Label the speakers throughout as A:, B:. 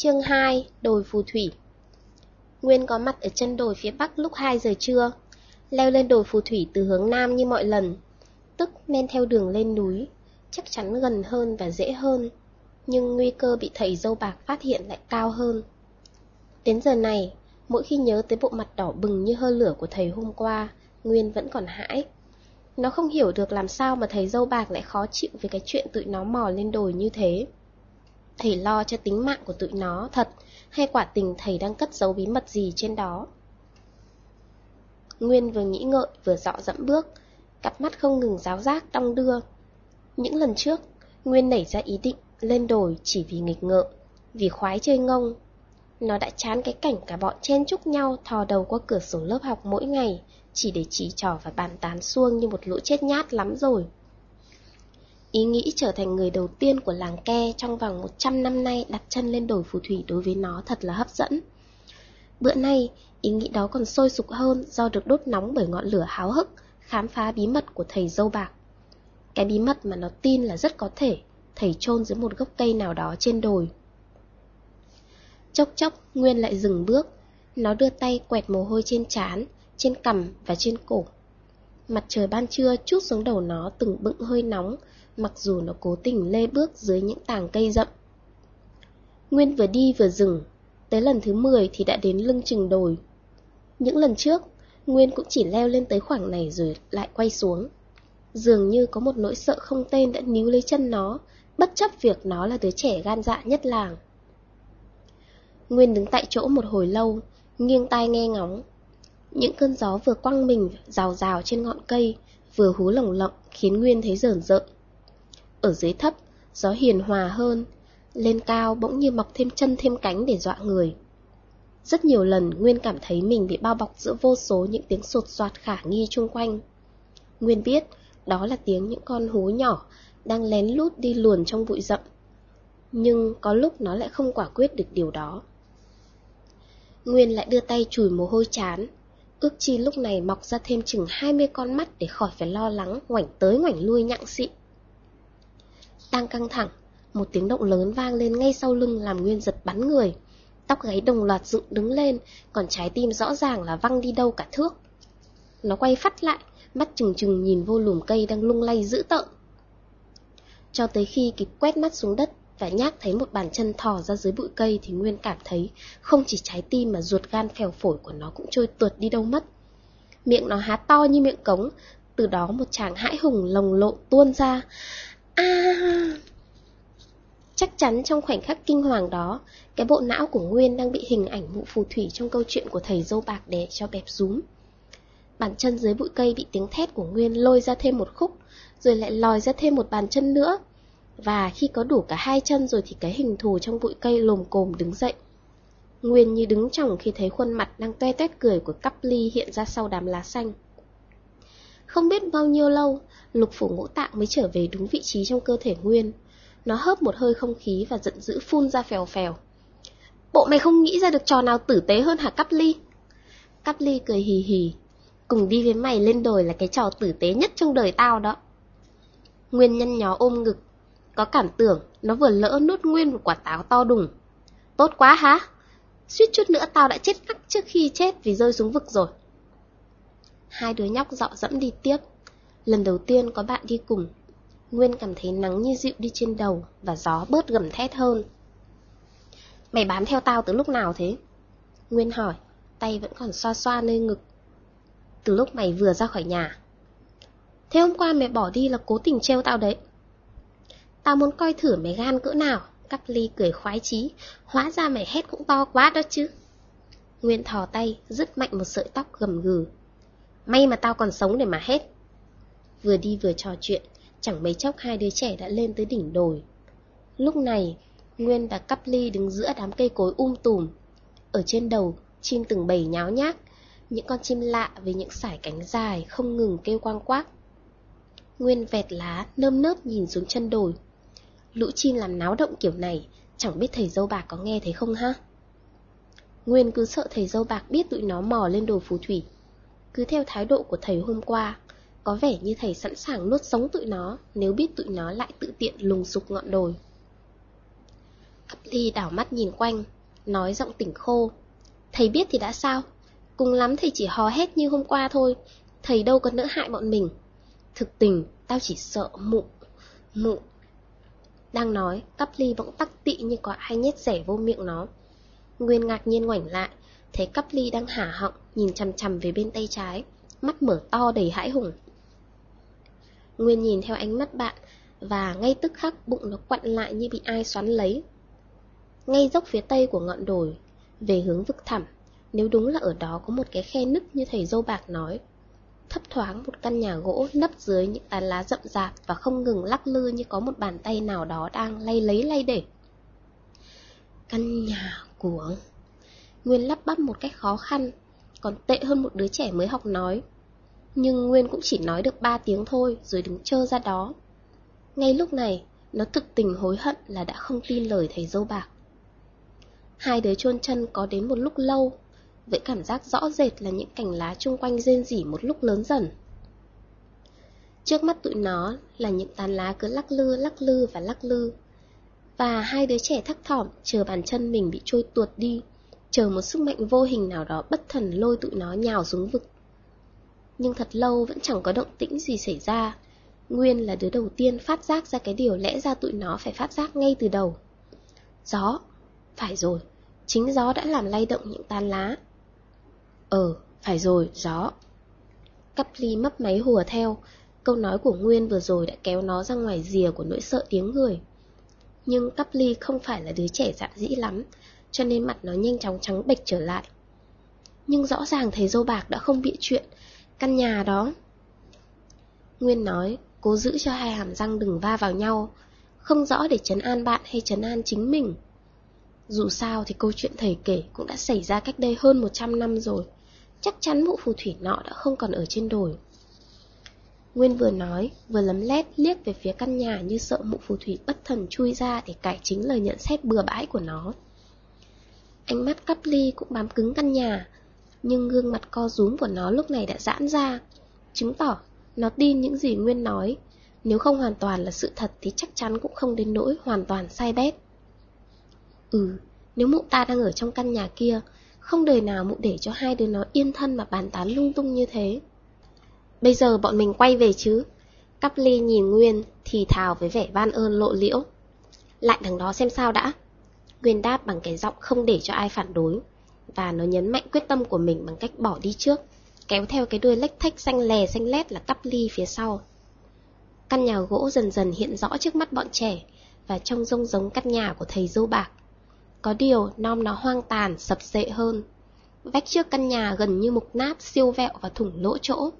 A: Chương 2 Đồi phù thủy Nguyên có mặt ở chân đồi phía bắc lúc 2 giờ trưa, leo lên đồi phù thủy từ hướng nam như mọi lần, tức men theo đường lên núi, chắc chắn gần hơn và dễ hơn, nhưng nguy cơ bị thầy dâu bạc phát hiện lại cao hơn. Đến giờ này, mỗi khi nhớ tới bộ mặt đỏ bừng như hơi lửa của thầy hôm qua, Nguyên vẫn còn hãi. Nó không hiểu được làm sao mà thầy dâu bạc lại khó chịu với cái chuyện tụi nó mò lên đồi như thế. Thầy lo cho tính mạng của tụi nó thật, hay quả tình thầy đang cất giấu bí mật gì trên đó. Nguyên vừa nghĩ ngợi vừa dọ dẫm bước, cặp mắt không ngừng giáo giác đong đưa. Những lần trước, Nguyên nảy ra ý định lên đồi chỉ vì nghịch ngợm, vì khoái chơi ngông. Nó đã chán cái cảnh cả bọn chen chúc nhau thò đầu qua cửa sổ lớp học mỗi ngày, chỉ để chỉ trò và bàn tán xuông như một lũ chết nhát lắm rồi. Ý nghĩ trở thành người đầu tiên của làng ke trong vòng 100 năm nay đặt chân lên đồi phù thủy đối với nó thật là hấp dẫn. Bữa nay, ý nghĩ đó còn sôi sục hơn do được đốt nóng bởi ngọn lửa háo hức, khám phá bí mật của thầy dâu bạc. Cái bí mật mà nó tin là rất có thể thầy chôn dưới một gốc cây nào đó trên đồi. Chốc chốc, Nguyên lại dừng bước, nó đưa tay quẹt mồ hôi trên trán, trên cằm và trên cổ. Mặt trời ban trưa chút xuống đầu nó từng bựng hơi nóng, mặc dù nó cố tình lê bước dưới những tàng cây rậm. Nguyên vừa đi vừa dừng, tới lần thứ 10 thì đã đến lưng chừng đồi. Những lần trước, Nguyên cũng chỉ leo lên tới khoảng này rồi lại quay xuống. Dường như có một nỗi sợ không tên đã níu lấy chân nó, bất chấp việc nó là đứa trẻ gan dạ nhất làng. Nguyên đứng tại chỗ một hồi lâu, nghiêng tai nghe ngóng. Những cơn gió vừa quăng mình rào rào trên ngọn cây, vừa hú lồng lộng khiến Nguyên thấy rờn rợn. Ở dưới thấp, gió hiền hòa hơn, lên cao bỗng như mọc thêm chân thêm cánh để dọa người. Rất nhiều lần Nguyên cảm thấy mình bị bao bọc giữa vô số những tiếng sột soạt khả nghi chung quanh. Nguyên biết đó là tiếng những con hú nhỏ đang lén lút đi luồn trong bụi rậm. Nhưng có lúc nó lại không quả quyết được điều đó. Nguyên lại đưa tay chùi mồ hôi chán, ước chi lúc này mọc ra thêm chừng 20 con mắt để khỏi phải lo lắng ngoảnh tới ngoảnh lui nhặng xị. Đang căng thẳng, một tiếng động lớn vang lên ngay sau lưng làm Nguyên giật bắn người. Tóc gáy đồng loạt dựng đứng lên, còn trái tim rõ ràng là văng đi đâu cả thước. Nó quay phát lại, mắt trừng trừng nhìn vô lùm cây đang lung lay dữ tợn. Cho tới khi kịp quét mắt xuống đất và nhác thấy một bàn chân thò ra dưới bụi cây thì Nguyên cảm thấy không chỉ trái tim mà ruột gan phèo phổi của nó cũng trôi tuột đi đâu mất. Miệng nó há to như miệng cống, từ đó một chàng hãi hùng lồng lộn tuôn ra. A! Chắc chắn trong khoảnh khắc kinh hoàng đó, cái bộ não của Nguyên đang bị hình ảnh mụ phù thủy trong câu chuyện của thầy dâu bạc đè cho bẹp rúm. Bàn chân dưới bụi cây bị tiếng thét của Nguyên lôi ra thêm một khúc, rồi lại lòi ra thêm một bàn chân nữa. Và khi có đủ cả hai chân rồi thì cái hình thù trong bụi cây lồm cồm đứng dậy. Nguyên như đứng chồng khi thấy khuôn mặt đang toe toét cười của cắp ly hiện ra sau đám lá xanh. Không biết bao nhiêu lâu, lục phủ ngũ tạng mới trở về đúng vị trí trong cơ thể Nguyên. Nó hớp một hơi không khí và giận dữ phun ra phèo phèo. Bộ mày không nghĩ ra được trò nào tử tế hơn hả Cắp Ly? Cắp Ly cười hì hì. Cùng đi với mày lên đồi là cái trò tử tế nhất trong đời tao đó. Nguyên nhăn nhó ôm ngực. Có cảm tưởng nó vừa lỡ nuốt nguyên một quả táo to đùng. Tốt quá hả? Suýt chút nữa tao đã chết ngắc trước khi chết vì rơi xuống vực rồi. Hai đứa nhóc dọ dẫm đi tiếp. Lần đầu tiên có bạn đi cùng, Nguyên cảm thấy nắng như dịu đi trên đầu và gió bớt gầm thét hơn. Mày bám theo tao từ lúc nào thế? Nguyên hỏi, tay vẫn còn xoa xoa nơi ngực. Từ lúc mày vừa ra khỏi nhà. Thế hôm qua mày bỏ đi là cố tình treo tao đấy. Tao muốn coi thử mày gan cỡ nào. Cắp ly cười khoái chí, hóa ra mày hét cũng to quá đó chứ. Nguyên thò tay, rứt mạnh một sợi tóc gầm gừ. May mà tao còn sống để mà hết. Vừa đi vừa trò chuyện, chẳng mấy chốc hai đứa trẻ đã lên tới đỉnh đồi. Lúc này, Nguyên và Cắp Ly đứng giữa đám cây cối um tùm. Ở trên đầu, chim từng bầy nháo nhác, những con chim lạ với những sải cánh dài không ngừng kêu quang quác. Nguyên vẹt lá, nơm nớp nhìn xuống chân đồi. Lũ chim làm náo động kiểu này, chẳng biết thầy dâu bạc có nghe thấy không ha? Nguyên cứ sợ thầy dâu bạc biết tụi nó mò lên đồi phù thủy. Cứ theo thái độ của thầy hôm qua, có vẻ như thầy sẵn sàng nuốt sống tụi nó nếu biết tụi nó lại tự tiện lùng sục ngọn đồi. Cắp ly đảo mắt nhìn quanh, nói giọng tỉnh khô. Thầy biết thì đã sao? Cùng lắm thầy chỉ hò hét như hôm qua thôi, thầy đâu có nỡ hại bọn mình. Thực tình, tao chỉ sợ mụ, mụ. Đang nói, cắp ly bỗng tắc tị như có ai nhét rẻ vô miệng nó. Nguyên ngạc nhiên ngoảnh lại, thấy cắp ly đang hả họng, nhìn chằm chằm về bên tay trái, mắt mở to đầy hãi hùng. Nguyên nhìn theo ánh mắt bạn, và ngay tức khắc bụng nó quặn lại như bị ai xoắn lấy. Ngay dốc phía tây của ngọn đồi, về hướng vực thẳm, nếu đúng là ở đó có một cái khe nứt như thầy dâu bạc nói. Thấp thoáng một căn nhà gỗ nấp dưới những tán lá rậm rạp và không ngừng lắc lư như có một bàn tay nào đó đang lay lấy lay để. Căn nhà của... Nguyên lắp bắp một cách khó khăn, còn tệ hơn một đứa trẻ mới học nói. Nhưng Nguyên cũng chỉ nói được ba tiếng thôi rồi đứng chơ ra đó. Ngay lúc này, nó thực tình hối hận là đã không tin lời thầy dâu bạc. Hai đứa chôn chân có đến một lúc lâu, với cảm giác rõ rệt là những cành lá chung quanh rên rỉ một lúc lớn dần. Trước mắt tụi nó là những tán lá cứ lắc lư lắc lư và lắc lư. Và hai đứa trẻ thắc thỏm chờ bàn chân mình bị trôi tuột đi, chờ một sức mạnh vô hình nào đó bất thần lôi tụi nó nhào xuống vực. Nhưng thật lâu vẫn chẳng có động tĩnh gì xảy ra. Nguyên là đứa đầu tiên phát giác ra cái điều lẽ ra tụi nó phải phát giác ngay từ đầu. Gió, phải rồi, chính gió đã làm lay động những tán lá. Ờ, phải rồi, gió. Cắp ly mấp máy hùa theo, câu nói của Nguyên vừa rồi đã kéo nó ra ngoài rìa của nỗi sợ tiếng người. Nhưng Cắp ly không phải là đứa trẻ dạn dĩ lắm, cho nên mặt nó nhanh chóng trắng bệch trở lại. Nhưng rõ ràng thầy dâu bạc đã không bị chuyện, căn nhà đó. Nguyên nói, cố giữ cho hai hàm răng đừng va vào nhau, không rõ để chấn an bạn hay chấn an chính mình. Dù sao thì câu chuyện thầy kể cũng đã xảy ra cách đây hơn 100 năm rồi. Chắc chắn mụ phù thủy nọ đã không còn ở trên đồi. Nguyên vừa nói, vừa lấm lét liếc về phía căn nhà như sợ mụ phù thủy bất thần chui ra để cải chính lời nhận xét bừa bãi của nó. Ánh mắt cắp ly cũng bám cứng căn nhà, nhưng gương mặt co rúm của nó lúc này đã giãn ra, chứng tỏ nó tin những gì Nguyên nói. Nếu không hoàn toàn là sự thật thì chắc chắn cũng không đến nỗi hoàn toàn sai bét. Ừ, nếu mụ ta đang ở trong căn nhà kia, không đời nào mụ để cho hai đứa nó yên thân mà bàn tán lung tung như thế. Bây giờ bọn mình quay về chứ. Cắp ly nhìn Nguyên, thì thào với vẻ ban ơn lộ liễu. Lại đằng đó xem sao đã. Nguyên đáp bằng cái giọng không để cho ai phản đối. Và nó nhấn mạnh quyết tâm của mình bằng cách bỏ đi trước, kéo theo cái đuôi lách thách xanh lè xanh lét là cắp ly phía sau. Căn nhà gỗ dần dần hiện rõ trước mắt bọn trẻ, và trông rông giống căn nhà của thầy dâu bạc. Có điều, nom nó hoang tàn, sập sệ hơn. Vách trước căn nhà gần như mục nát, siêu vẹo và thủng lỗ chỗ.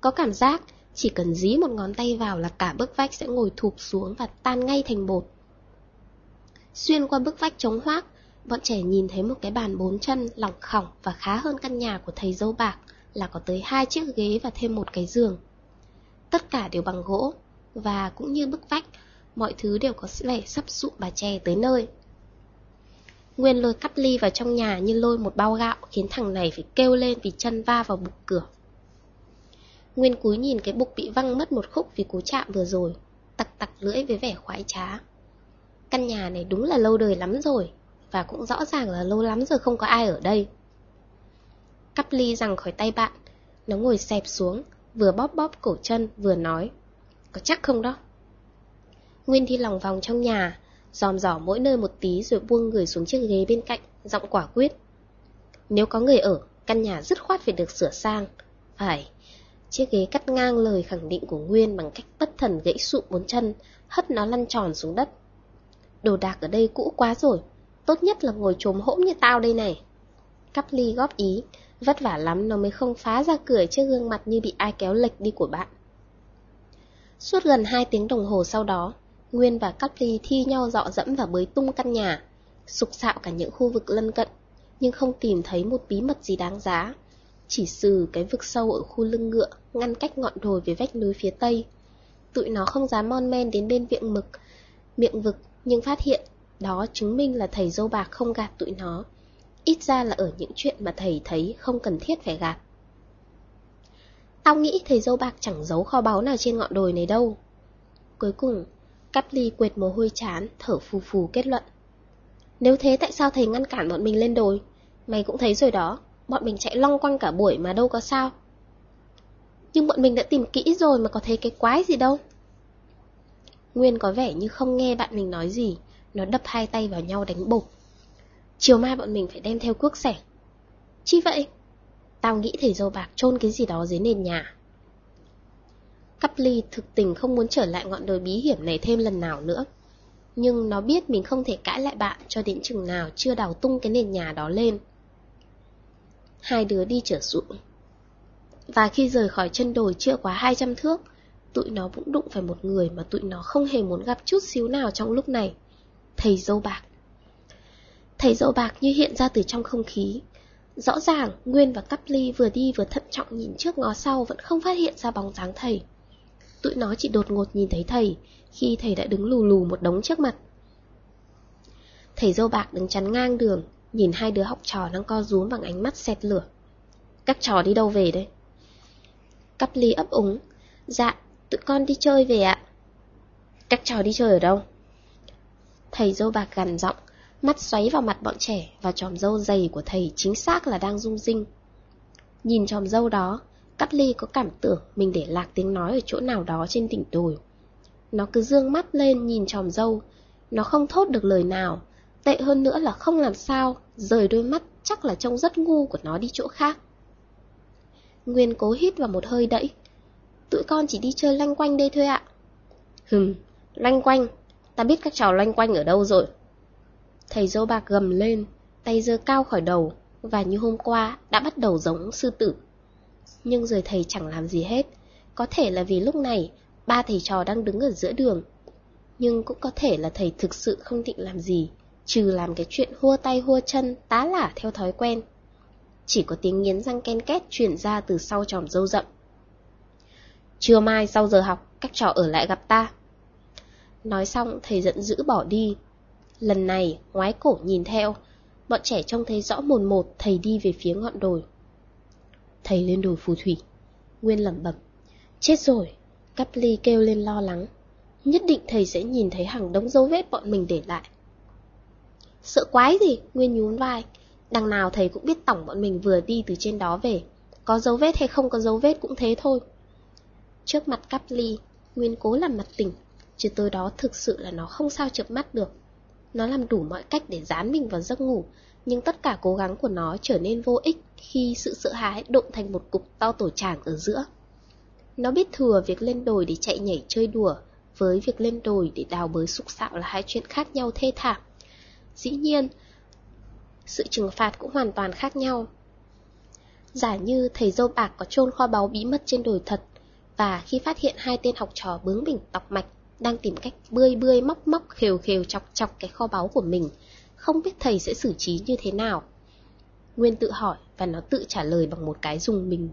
A: Có cảm giác, chỉ cần dí một ngón tay vào là cả bức vách sẽ ngồi thụp xuống và tan ngay thành bột. Xuyên qua bức vách trống hoác, bọn trẻ nhìn thấy một cái bàn bốn chân lỏng khỏng và khá hơn căn nhà của thầy dâu bạc là có tới hai chiếc ghế và thêm một cái giường. Tất cả đều bằng gỗ, và cũng như bức vách, mọi thứ đều có vẻ sắp sụp bà trẻ tới nơi. Nguyên lôi cắt ly vào trong nhà như lôi một bao gạo khiến thằng này phải kêu lên vì chân va vào bục cửa. Nguyên cúi nhìn cái bục bị văng mất một khúc vì cú chạm vừa rồi, tặc tặc lưỡi với vẻ khoái trá. Căn nhà này đúng là lâu đời lắm rồi, và cũng rõ ràng là lâu lắm rồi không có ai ở đây. Cắp ly rằng khỏi tay bạn, nó ngồi xẹp xuống, vừa bóp bóp cổ chân vừa nói. Có chắc không đó? Nguyên đi lòng vòng trong nhà, dòm dò mỗi nơi một tí rồi buông người xuống chiếc ghế bên cạnh, giọng quả quyết. Nếu có người ở, căn nhà dứt khoát phải được sửa sang. Phải, chiếc ghế cắt ngang lời khẳng định của Nguyên bằng cách bất thần gãy sụm bốn chân, hất nó lăn tròn xuống đất. Đồ đạc ở đây cũ quá rồi, tốt nhất là ngồi trồm hỗn như tao đây này. Cắp ly góp ý, vất vả lắm nó mới không phá ra cười trước gương mặt như bị ai kéo lệch đi của bạn. Suốt gần 2 tiếng đồng hồ sau đó, Nguyên và Cắp Ly thi nhau dọ dẫm và bới tung căn nhà, sục sạo cả những khu vực lân cận, nhưng không tìm thấy một bí mật gì đáng giá. Chỉ xử cái vực sâu ở khu lưng ngựa, ngăn cách ngọn đồi với vách núi phía tây. Tụi nó không dám mon men đến bên miệng mực, miệng vực, nhưng phát hiện đó chứng minh là thầy dâu bạc không gạt tụi nó. Ít ra là ở những chuyện mà thầy thấy không cần thiết phải gạt. Tao nghĩ thầy dâu bạc chẳng giấu kho báu nào trên ngọn đồi này đâu. Cuối cùng, Cắp ly quệt mồ hôi chán, thở phù phù kết luận. Nếu thế tại sao thầy ngăn cản bọn mình lên đồi? Mày cũng thấy rồi đó, bọn mình chạy long quanh cả buổi mà đâu có sao. Nhưng bọn mình đã tìm kỹ rồi mà có thấy cái quái gì đâu. Nguyên có vẻ như không nghe bạn mình nói gì, nó đập hai tay vào nhau đánh bột. Chiều mai bọn mình phải đem theo cuốc sẻ. Chi vậy? Tao nghĩ thầy dâu bạc chôn cái gì đó dưới nền nhà. Cắp ly thực tình không muốn trở lại ngọn đồi bí hiểm này thêm lần nào nữa. Nhưng nó biết mình không thể cãi lại bạn cho đến chừng nào chưa đào tung cái nền nhà đó lên. Hai đứa đi trở ruộng. Và khi rời khỏi chân đồi chưa quá 200 thước, tụi nó cũng đụng phải một người mà tụi nó không hề muốn gặp chút xíu nào trong lúc này. Thầy dâu bạc. Thầy dâu bạc như hiện ra từ trong không khí. Rõ ràng, Nguyên và Cắp Ly vừa đi vừa thận trọng nhìn trước ngó sau vẫn không phát hiện ra bóng dáng thầy. Tụi nó chỉ đột ngột nhìn thấy thầy, khi thầy đã đứng lù lù một đống trước mặt. Thầy dâu bạc đứng chắn ngang đường, nhìn hai đứa học trò đang co rúm bằng ánh mắt xẹt lửa. Các trò đi đâu về đây? Cắp ly ấp úng. Dạ, tụi con đi chơi về ạ. Các trò đi chơi ở đâu? Thầy dâu bạc gằn giọng, mắt xoáy vào mặt bọn trẻ và tròm dâu dày của thầy chính xác là đang rung rinh. Nhìn tròm dâu đó, Cát ly có cảm tưởng mình để lạc tiếng nói ở chỗ nào đó trên đỉnh đồi. Nó cứ dương mắt lên nhìn tròm dâu, nó không thốt được lời nào, tệ hơn nữa là không làm sao, rời đôi mắt chắc là trông rất ngu của nó đi chỗ khác. Nguyên cố hít vào một hơi đẫy. Tụi con chỉ đi chơi lanh quanh đây thôi ạ. Hừm, lanh quanh, ta biết các trò lanh quanh ở đâu rồi. Thầy dâu bạc gầm lên, tay giơ cao khỏi đầu, và như hôm qua đã bắt đầu giống sư tử. Nhưng rồi thầy chẳng làm gì hết, có thể là vì lúc này ba thầy trò đang đứng ở giữa đường. Nhưng cũng có thể là thầy thực sự không định làm gì, trừ làm cái chuyện hua tay hua chân tá lả theo thói quen. Chỉ có tiếng nghiến răng ken két truyền ra từ sau tròm dâu rậm. Trưa mai sau giờ học, các trò ở lại gặp ta. Nói xong, thầy giận dữ bỏ đi. Lần này, ngoái cổ nhìn theo, bọn trẻ trông thấy rõ mồn một thầy đi về phía ngọn đồi. Thầy lên đồi phù thủy. Nguyên lẩm bẩm. Chết rồi, Cắp ly kêu lên lo lắng. Nhất định thầy sẽ nhìn thấy hàng đống dấu vết bọn mình để lại. Sợ quái gì, Nguyên nhún vai. Đằng nào thầy cũng biết tổng bọn mình vừa đi từ trên đó về. Có dấu vết hay không có dấu vết cũng thế thôi. Trước mặt cắp ly, Nguyên cố làm mặt tỉnh, chứ tối đó thực sự là nó không sao chợp mắt được. Nó làm đủ mọi cách để dán mình vào giấc ngủ, nhưng tất cả cố gắng của nó trở nên vô ích khi sự sợ hãi độn thành một cục to tổ tràng ở giữa. Nó biết thừa việc lên đồi để chạy nhảy chơi đùa với việc lên đồi để đào bới sục sạo là hai chuyện khác nhau thê thảm. Dĩ nhiên, sự trừng phạt cũng hoàn toàn khác nhau. Giả như thầy dâu bạc có chôn kho báu bí mật trên đồi thật, và khi phát hiện hai tên học trò bướng bỉnh tọc mạch đang tìm cách bươi bươi móc móc khều khều chọc chọc cái kho báu của mình, không biết thầy sẽ xử trí như thế nào. Nguyên tự hỏi và nó tự trả lời bằng một cái dùng mình.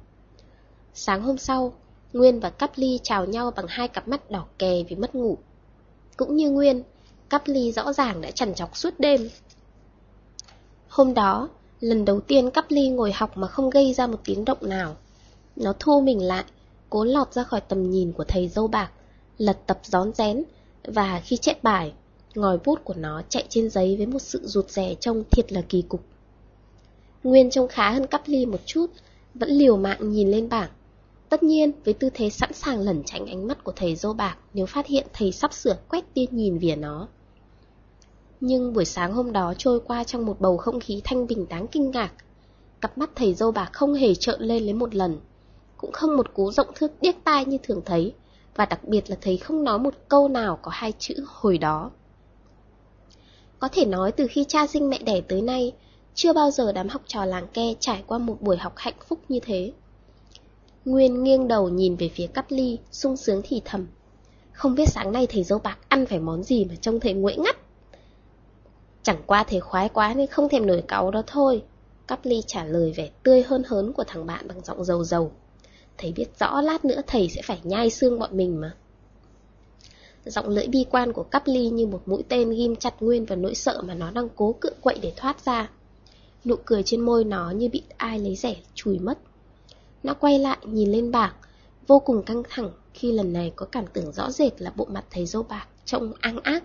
A: Sáng hôm sau, Nguyên và Cắp Ly chào nhau bằng hai cặp mắt đỏ kè vì mất ngủ. Cũng như Nguyên, Cắp Ly rõ ràng đã chằn chọc suốt đêm. Hôm đó, lần đầu tiên Cắp Ly ngồi học mà không gây ra một tiếng động nào. Nó thu mình lại, cố lọt ra khỏi tầm nhìn của thầy dâu bạc, lật tập gión rén, và khi chép bài, ngòi bút của nó chạy trên giấy với một sự rụt rè trông thiệt là kỳ cục. Nguyên trông khá hơn Cắp Ly một chút, vẫn liều mạng nhìn lên bảng. Tất nhiên, với tư thế sẵn sàng lẩn tránh ánh mắt của thầy dâu bạc nếu phát hiện thầy sắp sửa quét tia nhìn về nó. Nhưng buổi sáng hôm đó trôi qua trong một bầu không khí thanh bình đáng kinh ngạc. Cặp mắt thầy dâu bạc không hề trợn lên lấy một lần, cũng không một cú rộng thước điếc tai như thường thấy, và đặc biệt là thấy không nói một câu nào có hai chữ hồi đó. Có thể nói từ khi cha sinh mẹ đẻ tới nay, chưa bao giờ đám học trò làng ke trải qua một buổi học hạnh phúc như thế. Nguyên nghiêng đầu nhìn về phía cắp ly, sung sướng thì thầm. Không biết sáng nay thầy dâu bạc ăn phải món gì mà trông thầy nguội ngắt. Chẳng qua thầy khoái quá nên không thèm nổi cáu đó thôi. Cắp ly trả lời vẻ tươi hơn hớn của thằng bạn bằng giọng dầu dầu. Thầy biết rõ lát nữa thầy sẽ phải nhai xương bọn mình mà. Giọng lưỡi bi quan của cắp ly như một mũi tên ghim chặt Nguyên vào nỗi sợ mà nó đang cố cự quậy để thoát ra. Nụ cười trên môi nó như bị ai lấy rẻ chùi mất. Nó quay lại nhìn lên bảng, vô cùng căng thẳng khi lần này có cảm tưởng rõ rệt là bộ mặt thầy dâu bạc trông ăn ác.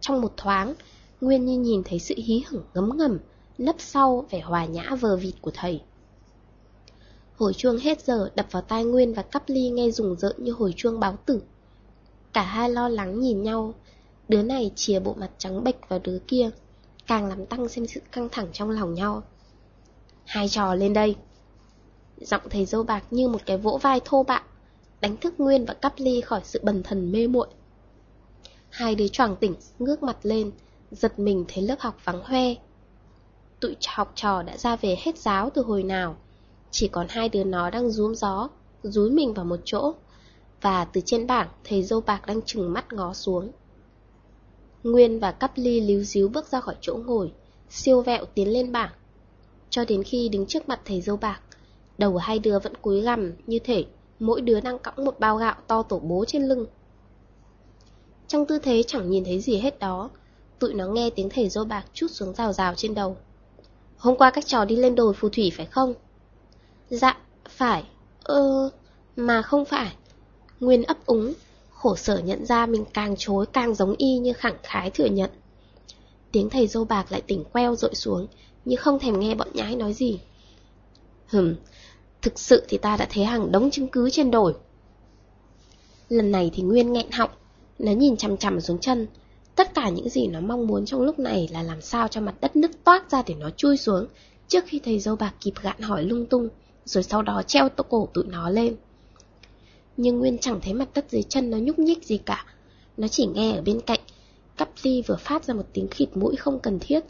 A: Trong một thoáng, Nguyên như nhìn thấy sự hí hửng ngấm ngầm, nấp sau vẻ hòa nhã vờ vịt của thầy. Hồi chuông hết giờ đập vào tai Nguyên và cắp ly nghe rùng rợn như hồi chuông báo tử. Cả hai lo lắng nhìn nhau, đứa này chìa bộ mặt trắng bệch vào đứa kia, càng làm tăng thêm sự căng thẳng trong lòng nhau. Hai trò lên đây. Giọng thầy dâu bạc như một cái vỗ vai thô bạo, đánh thức Nguyên và cắp ly khỏi sự bần thần mê muội. Hai đứa choàng tỉnh, ngước mặt lên, giật mình thấy lớp học vắng hoe. Tụi học trò đã ra về hết giáo từ hồi nào, chỉ còn hai đứa nó đang rúm gió, rúi mình vào một chỗ, và từ trên bảng thầy dâu bạc đang chừng mắt ngó xuống. Nguyên và cắp ly líu díu bước ra khỏi chỗ ngồi, siêu vẹo tiến lên bảng. Cho đến khi đứng trước mặt thầy dâu bạc, đầu hai đứa vẫn cúi gằm như thể mỗi đứa đang cõng một bao gạo to tổ bố trên lưng. Trong tư thế chẳng nhìn thấy gì hết đó, tụi nó nghe tiếng thầy dâu bạc chút xuống rào rào trên đầu. Hôm qua các trò đi lên đồi phù thủy phải không? Dạ, phải. Ơ, mà không phải. Nguyên ấp úng, khổ sở nhận ra mình càng chối càng giống y như khẳng khái thừa nhận. Tiếng thầy dâu bạc lại tỉnh queo rội xuống, như không thèm nghe bọn nhái nói gì. Hừm, thực sự thì ta đã thấy hàng đống chứng cứ trên đồi. Lần này thì Nguyên nghẹn họng, nó nhìn chằm chằm xuống chân. Tất cả những gì nó mong muốn trong lúc này là làm sao cho mặt đất nứt toát ra để nó chui xuống, trước khi thầy dâu bạc kịp gạn hỏi lung tung, rồi sau đó treo cổ tụi nó lên. Nhưng Nguyên chẳng thấy mặt đất dưới chân nó nhúc nhích gì cả. Nó chỉ nghe ở bên cạnh, cắp ly vừa phát ra một tiếng khịt mũi không cần thiết.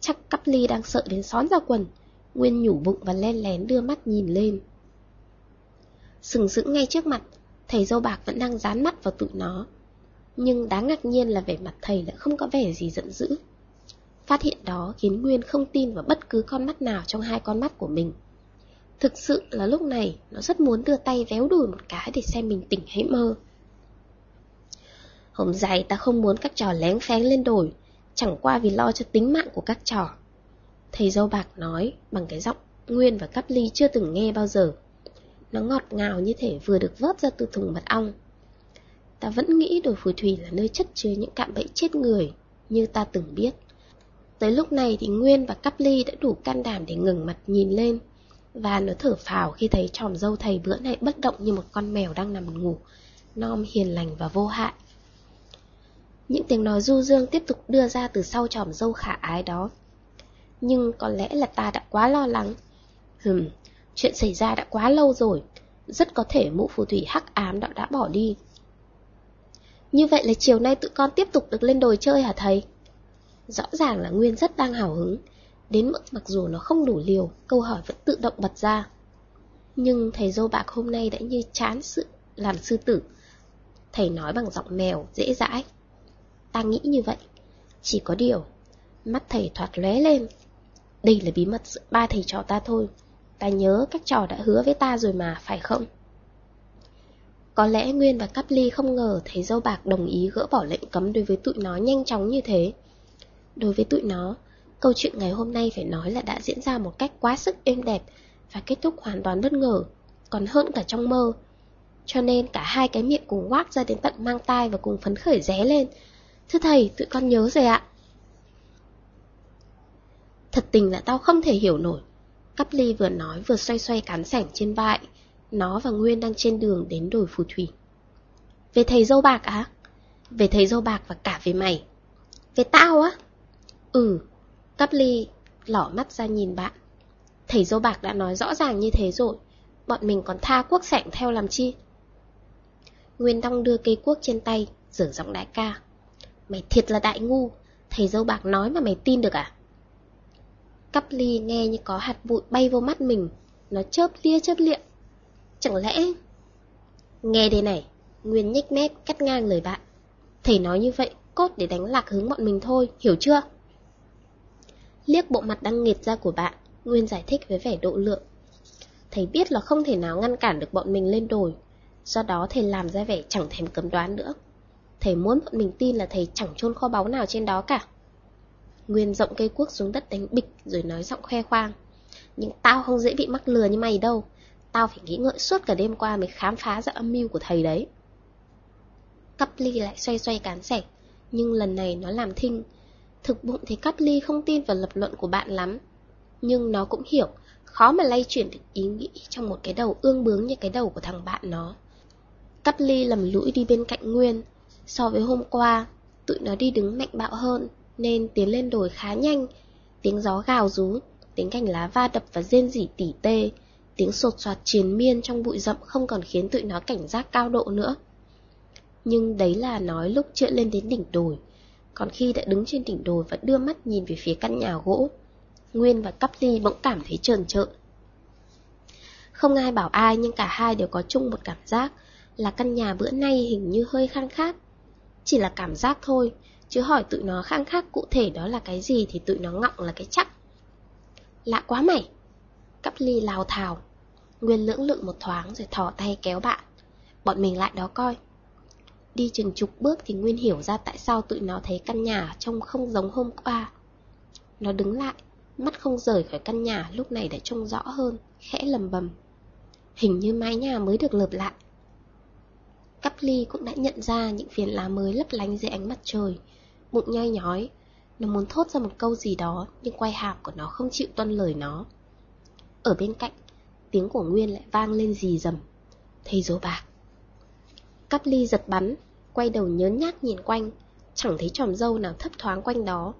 A: Chắc cắp ly đang sợ đến xón ra quần, Nguyên nhủ bụng và len lén đưa mắt nhìn lên. Sừng sững ngay trước mặt, thầy dâu bạc vẫn đang dán mắt vào tụi nó. Nhưng đáng ngạc nhiên là vẻ mặt thầy lại không có vẻ gì giận dữ. Phát hiện đó khiến Nguyên không tin vào bất cứ con mắt nào trong hai con mắt của mình. Thực sự là lúc này nó rất muốn đưa tay véo đùi một cái để xem mình tỉnh hay mơ. Hôm dài ta không muốn các trò lén phén lên đồi, chẳng qua vì lo cho tính mạng của các trò. Thầy dâu bạc nói bằng cái giọng Nguyên và Cắp Ly chưa từng nghe bao giờ. Nó ngọt ngào như thể vừa được vớt ra từ thùng mật ong. Ta vẫn nghĩ đồi phù thủy là nơi chất chứa những cạm bẫy chết người, như ta từng biết. Tới lúc này thì Nguyên và Cắp Ly đã đủ can đảm để ngừng mặt nhìn lên, và nó thở phào khi thấy tròm dâu thầy bữa nay bất động như một con mèo đang nằm ngủ, non hiền lành và vô hại. Những tiếng nói du dương tiếp tục đưa ra từ sau tròm dâu khả ái đó. Nhưng có lẽ là ta đã quá lo lắng. Hừm, chuyện xảy ra đã quá lâu rồi, rất có thể mụ phù thủy hắc ám đã đã bỏ đi. Như vậy là chiều nay tụi con tiếp tục được lên đồi chơi hả thầy? Rõ ràng là Nguyên rất đang hào hứng, đến mức mặc dù nó không đủ liều, câu hỏi vẫn tự động bật ra. Nhưng thầy dâu bạc hôm nay đã như chán sự làm sư tử. Thầy nói bằng giọng mèo, dễ dãi. Ta nghĩ như vậy. Chỉ có điều, mắt thầy thoạt lóe lên. Đây là bí mật giữa ba thầy trò ta thôi. Ta nhớ các trò đã hứa với ta rồi mà, phải không? Có lẽ Nguyên và Cắp Ly không ngờ thầy dâu bạc đồng ý gỡ bỏ lệnh cấm đối với tụi nó nhanh chóng như thế. Đối với tụi nó, câu chuyện ngày hôm nay phải nói là đã diễn ra một cách quá sức êm đẹp và kết thúc hoàn toàn bất ngờ, còn hơn cả trong mơ. Cho nên cả hai cái miệng cùng quát ra đến tận mang tai và cùng phấn khởi ré lên. Thưa thầy, tụi con nhớ rồi ạ. Thật tình là tao không thể hiểu nổi. Cắp ly vừa nói vừa xoay xoay cán sảnh trên vai. Nó và Nguyên đang trên đường đến đồi phù thủy. Về thầy dâu bạc á? Về thầy dâu bạc và cả về mày. Về tao á? Ừ. Cắp ly lỏ mắt ra nhìn bạn. Thầy dâu bạc đã nói rõ ràng như thế rồi. Bọn mình còn tha quốc sẻng theo làm chi? Nguyên đong đưa cây cuốc trên tay, rửa giọng đại ca. Mày thiệt là đại ngu, thầy dâu bạc nói mà mày tin được à? Cắp ly nghe như có hạt bụi bay vô mắt mình, nó chớp lia chớp liệm. Chẳng lẽ... Nghe đây này, Nguyên nhếch mép cắt ngang lời bạn. Thầy nói như vậy, cốt để đánh lạc hướng bọn mình thôi, hiểu chưa? Liếc bộ mặt đang nghiệt ra của bạn, Nguyên giải thích với vẻ độ lượng. Thầy biết là không thể nào ngăn cản được bọn mình lên đồi, do đó thầy làm ra vẻ chẳng thèm cấm đoán nữa. Thầy muốn bọn mình tin là thầy chẳng chôn kho báu nào trên đó cả. Nguyên rộng cây cuốc xuống đất đánh bịch rồi nói giọng khoe khoang. Nhưng tao không dễ bị mắc lừa như mày đâu. Tao phải nghĩ ngợi suốt cả đêm qua mới khám phá ra âm mưu của thầy đấy. Cắp ly lại xoay xoay cán sẻ, nhưng lần này nó làm thinh. Thực bụng thấy cắt Ly không tin vào lập luận của bạn lắm. Nhưng nó cũng hiểu, khó mà lay chuyển được ý nghĩ trong một cái đầu ương bướng như cái đầu của thằng bạn nó. Cắt Ly lầm lũi đi bên cạnh Nguyên. So với hôm qua, tụi nó đi đứng mạnh bạo hơn, nên tiến lên đồi khá nhanh. Tiếng gió gào rú, tiếng cành lá va đập và rên rỉ tỉ tê, tiếng sột soạt triền miên trong bụi rậm không còn khiến tụi nó cảnh giác cao độ nữa. Nhưng đấy là nói lúc chưa lên đến đỉnh đồi, còn khi đã đứng trên đỉnh đồi và đưa mắt nhìn về phía căn nhà gỗ, Nguyên và Cắp Ly bỗng cảm thấy trờn trợn. Không ai bảo ai nhưng cả hai đều có chung một cảm giác là căn nhà bữa nay hình như hơi khang khát. Chỉ là cảm giác thôi, chứ hỏi tụi nó khang khát cụ thể đó là cái gì thì tụi nó ngọng là cái chắc. Lạ quá mày! Cắp ly lào thào. Nguyên lưỡng lự một thoáng rồi thò tay kéo bạn. Bọn mình lại đó coi. Đi chừng chục bước thì Nguyên hiểu ra tại sao tụi nó thấy căn nhà trông không giống hôm qua. Nó đứng lại, mắt không rời khỏi căn nhà lúc này đã trông rõ hơn, khẽ lầm bầm. Hình như mái nhà mới được lợp lại. Cắp ly cũng đã nhận ra những phiền lá mới lấp lánh dưới ánh mặt trời, bụng nhoi nhói. Nó muốn thốt ra một câu gì đó, nhưng quay hàm của nó không chịu tuân lời nó. Ở bên cạnh, tiếng của Nguyên lại vang lên rì rầm. Thầy dỗ bạc. Cắp ly giật bắn, quay đầu nhớn nhác nhìn quanh, chẳng thấy tròm dâu nào thấp thoáng quanh đó.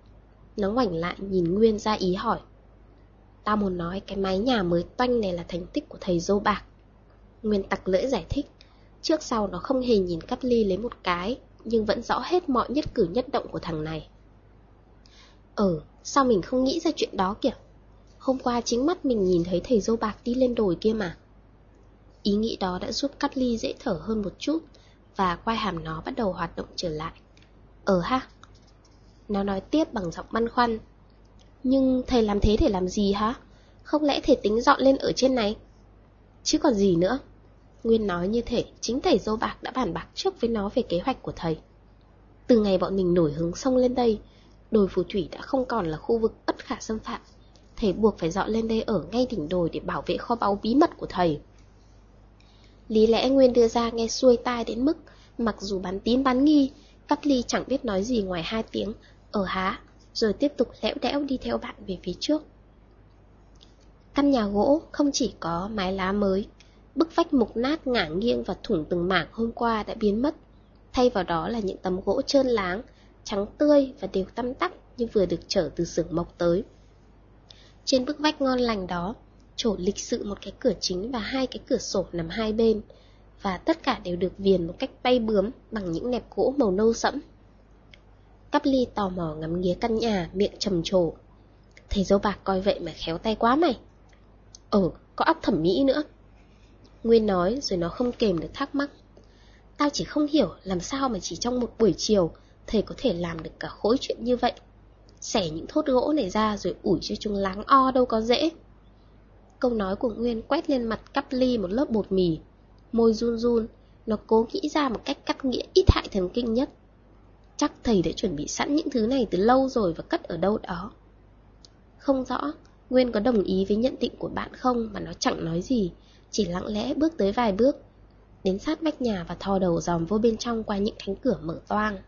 A: Nó ngoảnh lại nhìn Nguyên ra ý hỏi. Tao muốn nói cái mái nhà mới toanh này là thành tích của thầy dâu bạc. Nguyên tặc lưỡi giải thích. Trước sau nó không hề nhìn cắp ly lấy một cái, nhưng vẫn rõ hết mọi nhất cử nhất động của thằng này. Ừ, sao mình không nghĩ ra chuyện đó kìa? Hôm qua chính mắt mình nhìn thấy thầy dâu bạc đi lên đồi kia mà. Ý nghĩ đó đã giúp cắt ly dễ thở hơn một chút, và quai hàm nó bắt đầu hoạt động trở lại. Ờ ha. Nó nói tiếp bằng giọng băn khoăn. Nhưng thầy làm thế để làm gì hả? Không lẽ thầy tính dọn lên ở trên này? Chứ còn gì nữa? Nguyên nói như thể chính thầy Dô bạc đã bàn bạc trước với nó về kế hoạch của thầy. Từ ngày bọn mình nổi hứng sông lên đây, đồi phù thủy đã không còn là khu vực bất khả xâm phạm. Thầy buộc phải dọn lên đây ở ngay đỉnh đồi để bảo vệ kho báu bí mật của thầy. Lý lẽ Nguyên đưa ra nghe xuôi tai đến mức, mặc dù bắn tín bắn nghi, cát Ly chẳng biết nói gì ngoài hai tiếng, ở há, rồi tiếp tục lẽo đẽo đi theo bạn về phía trước. Căn nhà gỗ không chỉ có mái lá mới, bức vách mục nát ngả nghiêng và thủng từng mảng hôm qua đã biến mất. Thay vào đó là những tấm gỗ trơn láng, trắng tươi và đều tăm tắp như vừa được trở từ xưởng mộc tới. Trên bức vách ngon lành đó, trổ lịch sự một cái cửa chính và hai cái cửa sổ nằm hai bên, và tất cả đều được viền một cách bay bướm bằng những nẹp gỗ màu nâu sẫm. Cắp ly tò mò ngắm nghía căn nhà, miệng trầm trồ. Thầy dâu bạc coi vậy mà khéo tay quá mày. Ờ, có óc thẩm mỹ nữa. Nguyên nói rồi nó không kềm được thắc mắc. Tao chỉ không hiểu làm sao mà chỉ trong một buổi chiều thầy có thể làm được cả khối chuyện như vậy. Xẻ những thốt gỗ này ra rồi ủi cho chúng láng o đâu có dễ. Câu nói của Nguyên quét lên mặt cắp ly một lớp bột mì. Môi run run, nó cố nghĩ ra một cách cắt nghĩa ít hại thần kinh nhất. Chắc thầy đã chuẩn bị sẵn những thứ này từ lâu rồi và cất ở đâu đó. Không rõ, Nguyên có đồng ý với nhận định của bạn không mà nó chẳng nói gì, chỉ lặng lẽ bước tới vài bước, đến sát vách nhà và thò đầu dòm vô bên trong qua những cánh cửa mở toang.